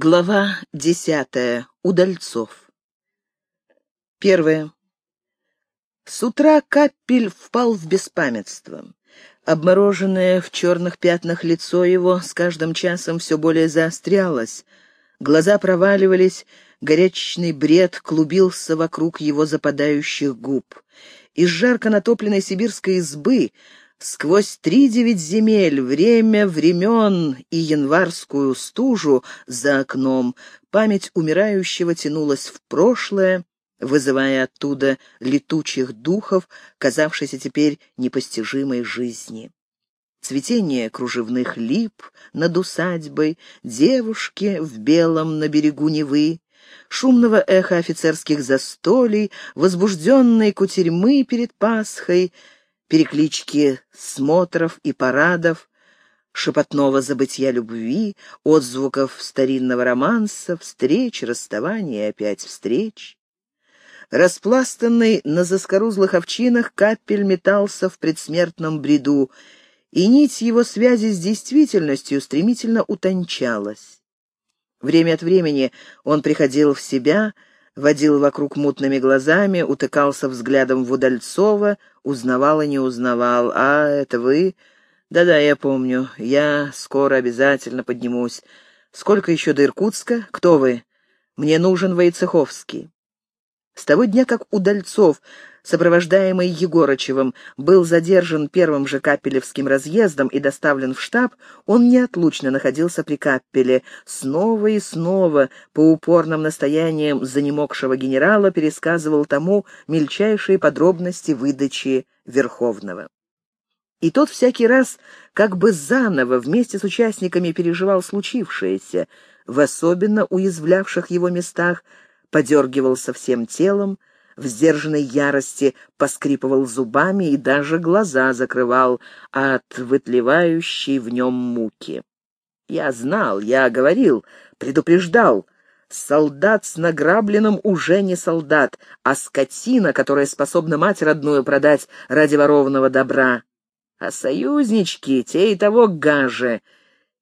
Глава десятая. Удальцов. Первое. С утра Капель впал в беспамятство. Обмороженное в черных пятнах лицо его с каждым часом все более заострялось. Глаза проваливались, горячечный бред клубился вокруг его западающих губ. Из жарко натопленной сибирской избы Сквозь три девять земель, время времен и январскую стужу за окном память умирающего тянулась в прошлое, вызывая оттуда летучих духов, казавшейся теперь непостижимой жизни. Цветение кружевных лип над усадьбой, девушки в белом на берегу Невы, шумного эха офицерских застолий, возбужденной кутерьмы перед Пасхой — переклички смотров и парадов, шепотного забытия любви, отзвуков старинного романса, встреч, расставаний и опять встреч. Распластанный на заскорузлых овчинах, капель метался в предсмертном бреду, и нить его связи с действительностью стремительно утончалась. Время от времени он приходил в себя — водил вокруг мутными глазами, утыкался взглядом в Удальцова, узнавал и не узнавал. «А, это вы?» «Да-да, я помню. Я скоро обязательно поднимусь. Сколько еще до Иркутска? Кто вы?» «Мне нужен Войцеховский». С того дня, как Удальцов сопровождаемый Егорычевым, был задержан первым же Капелевским разъездом и доставлен в штаб, он неотлучно находился при Каппеле, снова и снова, по упорным настояниям занемогшего генерала, пересказывал тому мельчайшие подробности выдачи Верховного. И тот всякий раз как бы заново вместе с участниками переживал случившееся, в особенно уязвлявших его местах, подергивался всем телом, в сдержанной ярости поскрипывал зубами и даже глаза закрывал от вытлевающей в нем муки. Я знал, я говорил, предупреждал. Солдат с награбленным уже не солдат, а скотина, которая способна мать родную продать ради воровного добра. А союзнички, те и того гаже.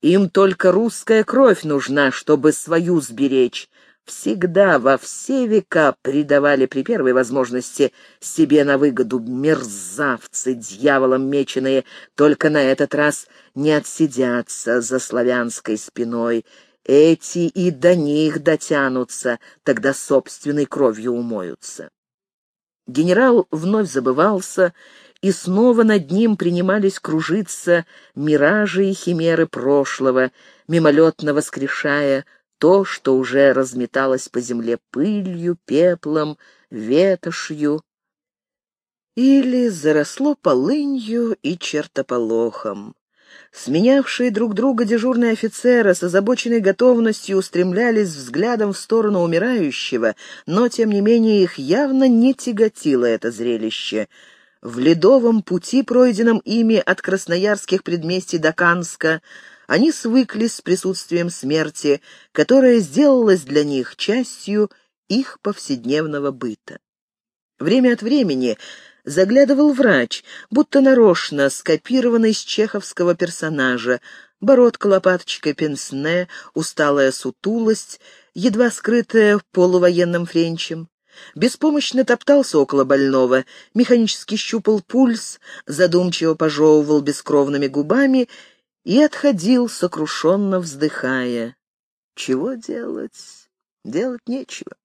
Им только русская кровь нужна, чтобы свою сберечь, всегда во все века предавали при первой возможности себе на выгоду мерзавцы, дьяволом меченые, только на этот раз не отсидятся за славянской спиной. Эти и до них дотянутся, тогда собственной кровью умоются. Генерал вновь забывался, и снова над ним принимались кружиться миражи и химеры прошлого, мимолетно воскрешая то, что уже разметалось по земле пылью, пеплом, ветошью или заросло полынью и чертополохом. Сменявшие друг друга дежурные офицеры с озабоченной готовностью устремлялись взглядом в сторону умирающего, но, тем не менее, их явно не тяготило это зрелище. В ледовом пути, пройденном ими от красноярских предместий до Канска, они свыклись с присутствием смерти, которая сделалась для них частью их повседневного быта. Время от времени заглядывал врач, будто нарочно скопированный с чеховского персонажа, бородка лопаточкой пенсне, усталая сутулость, едва скрытая полувоенным френчем. Беспомощно топтался около больного, механически щупал пульс, задумчиво пожевывал бескровными губами и отходил, сокрушенно вздыхая. Чего делать? Делать нечего.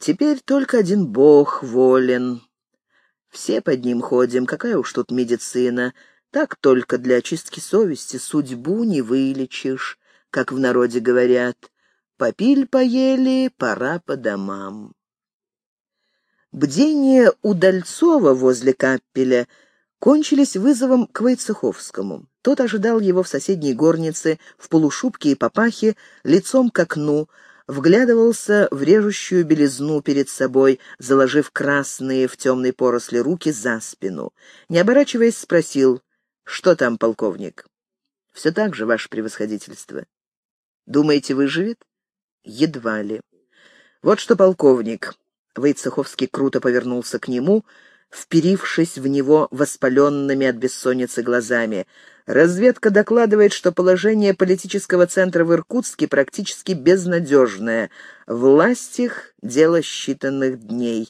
Теперь только один Бог волен. Все под ним ходим, какая уж тут медицина. Так только для очистки совести судьбу не вылечишь, как в народе говорят. Попиль поели, пора по домам. Бдение Удальцова возле капеля кончились вызовом к Войцеховскому. Тот ожидал его в соседней горнице, в полушубке и папахе, лицом к окну, вглядывался в режущую белизну перед собой, заложив красные в темной поросли руки за спину. Не оборачиваясь, спросил, «Что там, полковник?» «Все так же, ваше превосходительство». «Думаете, выживет?» «Едва ли». «Вот что, полковник...» Войцеховский круто повернулся к нему, вперившись в него воспаленными от бессонницы глазами. Разведка докладывает, что положение политического центра в Иркутске практически безнадежное. Власть их — дело считанных дней.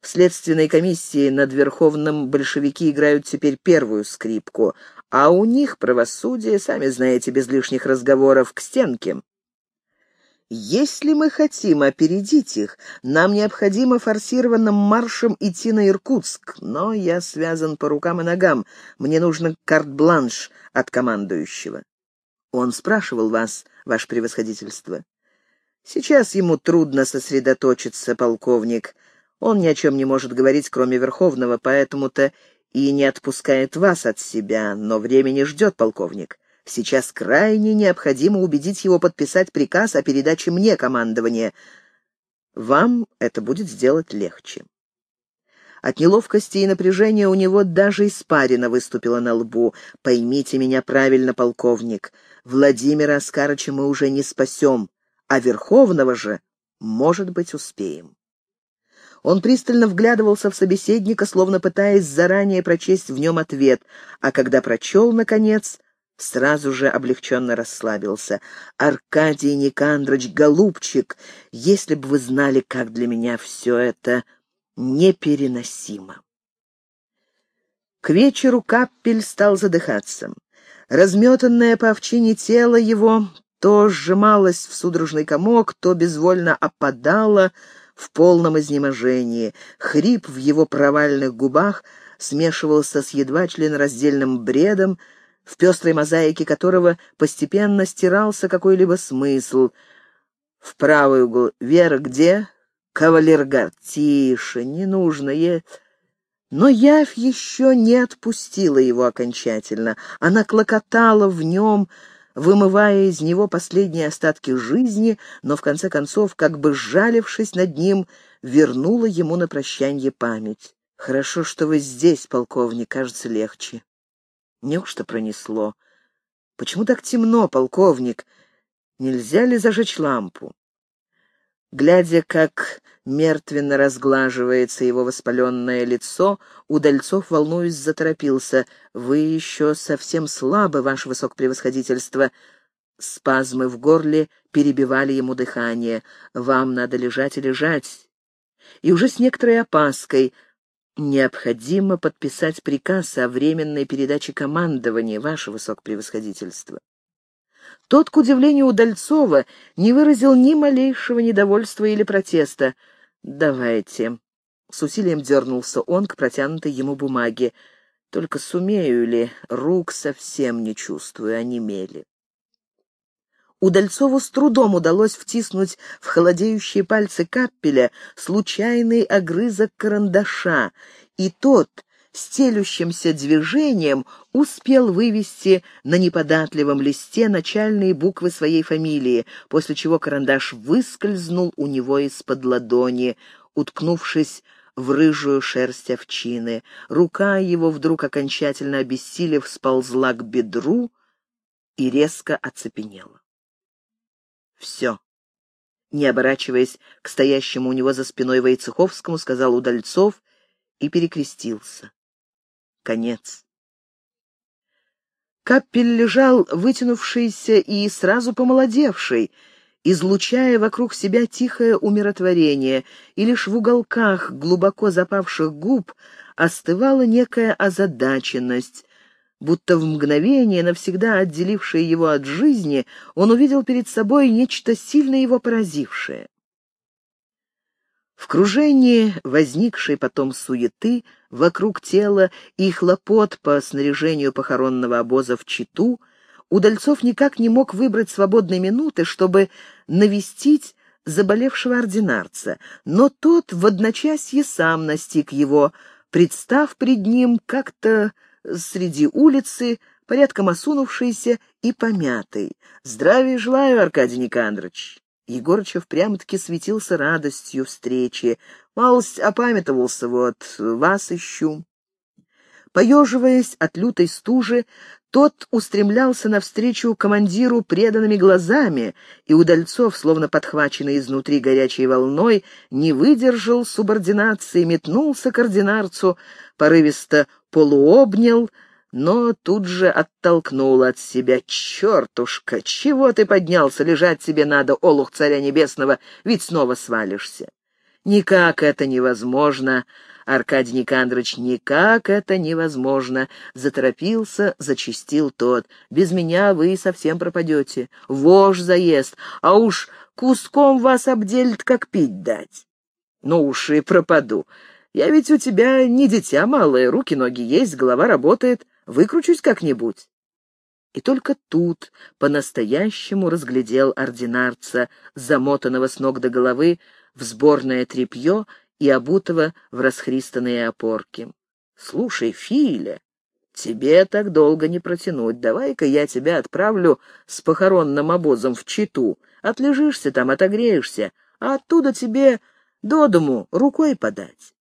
В следственной комиссии над Верховным большевики играют теперь первую скрипку, а у них правосудие, сами знаете, без лишних разговоров, к стенке. Если мы хотим опередить их, нам необходимо форсированным маршем идти на Иркутск, но я связан по рукам и ногам. Мне нужен карт-бланш от командующего. Он спрашивал вас, ваше превосходительство. Сейчас ему трудно сосредоточиться, полковник. Он ни о чем не может говорить, кроме Верховного, поэтому-то и не отпускает вас от себя, но время не ждет, полковник. Сейчас крайне необходимо убедить его подписать приказ о передаче мне командования. Вам это будет сделать легче. От неловкости и напряжения у него даже испарина выступила на лбу. «Поймите меня правильно, полковник. Владимира Оскарыча мы уже не спасем, а Верховного же, может быть, успеем». Он пристально вглядывался в собеседника, словно пытаясь заранее прочесть в нем ответ, а когда прочел, наконец, сразу же облегченно расслабился. «Аркадий Никандрович, голубчик, если бы вы знали, как для меня все это непереносимо». К вечеру Каппель стал задыхаться. Разметанное по овчине тело его то сжималось в судорожный комок, то безвольно опадало в полном изнеможении. Хрип в его провальных губах смешивался с едва членораздельным бредом, в пестрой мозаике которого постепенно стирался какой-либо смысл. В правый угол «Вера где?» «Кавалергард». «Тише, не нужно, е...» Но явь еще не отпустила его окончательно. Она клокотала в нем, вымывая из него последние остатки жизни, но в конце концов, как бы сжалившись над ним, вернула ему на прощанье память. «Хорошо, что вы здесь, полковник, кажется, легче». Неужто пронесло? Почему так темно, полковник? Нельзя ли зажечь лампу? Глядя, как мертвенно разглаживается его воспаленное лицо, Удальцов, волнуясь, заторопился. «Вы еще совсем слабы, ваше высокопревосходительство». Спазмы в горле перебивали ему дыхание. «Вам надо лежать и лежать». И уже с некоторой опаской — Необходимо подписать приказ о временной передаче командования, ваше высокопревосходительство. Тот, к удивлению Удальцова, не выразил ни малейшего недовольства или протеста. «Давайте». С усилием дернулся он к протянутой ему бумаге. «Только сумею ли? Рук совсем не чувствую, они мели». Удальцову с трудом удалось втиснуть в холодеющие пальцы капеля случайный огрызок карандаша, и тот, стелющимся движением, успел вывести на неподатливом листе начальные буквы своей фамилии, после чего карандаш выскользнул у него из-под ладони, уткнувшись в рыжую шерсть овчины. Рука его, вдруг окончательно обессилев, сползла к бедру и резко оцепенела. Все. Не оборачиваясь к стоящему у него за спиной Войцеховскому, сказал Удальцов и перекрестился. Конец. Каппель лежал, вытянувшийся и сразу помолодевший, излучая вокруг себя тихое умиротворение, и лишь в уголках глубоко запавших губ остывала некая озадаченность, Будто в мгновение, навсегда отделившее его от жизни, он увидел перед собой нечто сильно его поразившее. В кружении возникшей потом суеты вокруг тела и хлопот по снаряжению похоронного обоза в Читу, Удальцов никак не мог выбрать свободной минуты, чтобы навестить заболевшего ординарца, но тот в одночасье сам настиг его, представ пред ним как-то среди улицы, порядком осунувшийся и помятый. «Здравия желаю, Аркадий Никандрович!» Егорычев прямо-таки светился радостью встречи. Малость опамятовался, вот, вас ищу. Поеживаясь от лютой стужи, тот устремлялся навстречу командиру преданными глазами, и Удальцов, словно подхваченный изнутри горячей волной, не выдержал субординации, метнулся к ординарцу, порывисто полуобнял, но тут же оттолкнул от себя. «Чертушка, чего ты поднялся? Лежать тебе надо, олух царя небесного, ведь снова свалишься». «Никак это невозможно, Аркадий Никандрович, никак это невозможно!» Заторопился, зачистил тот. «Без меня вы совсем пропадете. Вож заест, а уж куском вас обделит, как пить дать». «Ну уж и пропаду. Я ведь у тебя не дитя малое, руки-ноги есть, голова работает. Выкручусь как-нибудь». И только тут по-настоящему разглядел ординарца, замотанного с ног до головы в сборное тряпье и обутого в расхристанные опорки. «Слушай, Филя, тебе так долго не протянуть. Давай-ка я тебя отправлю с похоронным обозом в Читу. Отлежишься там, отогреешься, а оттуда тебе до дому рукой подать».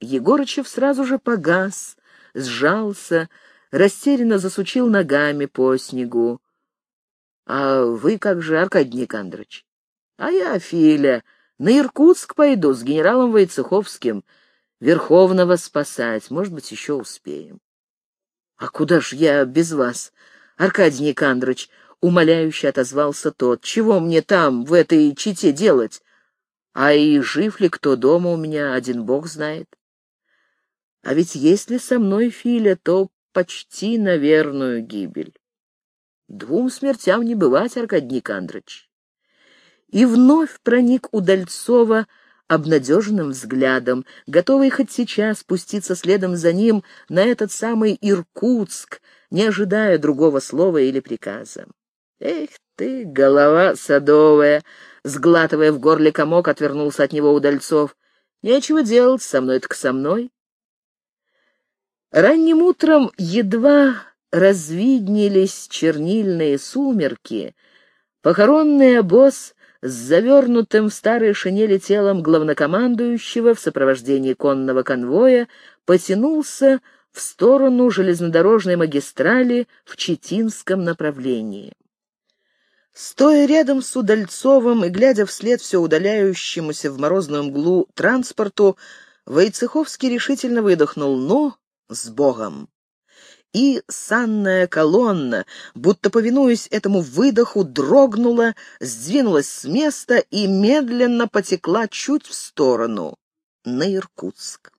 Егорычев сразу же погас, сжался, растерянно засучил ногами по снегу. — А вы как же, Аркадий Никандрович? — А я, Филя, на Иркутск пойду с генералом Войцеховским. Верховного спасать, может быть, еще успеем. — А куда ж я без вас, Аркадий Никандрович? — умоляюще отозвался тот. — Чего мне там, в этой чите делать? А и жив ли кто дома у меня, один бог знает. А ведь если со мной Филя, то почти на верную гибель. Двум смертям не бывать, Аркадий Никандрович. И вновь проник Удальцова обнадеженным взглядом, готовый хоть сейчас спуститься следом за ним на этот самый Иркутск, не ожидая другого слова или приказа. «Эх ты, голова садовая!» Сглатывая в горле комок, отвернулся от него Удальцов. «Нечего делать, со мной так со мной. Ранним утром едва развиднелись чернильные сумерки. Похоронный обоз с завернутым в старые шинели телом главнокомандующего в сопровождении конного конвоя потянулся в сторону железнодорожной магистрали в Читинском направлении. Стоя рядом с Удальцовым и глядя вслед все удаляющемуся в морозную мглу транспорту, Войцеховский решительно выдохнул «Ну, с Богом. И санная колонна, будто повинуясь этому выдоху, дрогнула, сдвинулась с места и медленно потекла чуть в сторону, на Иркутск.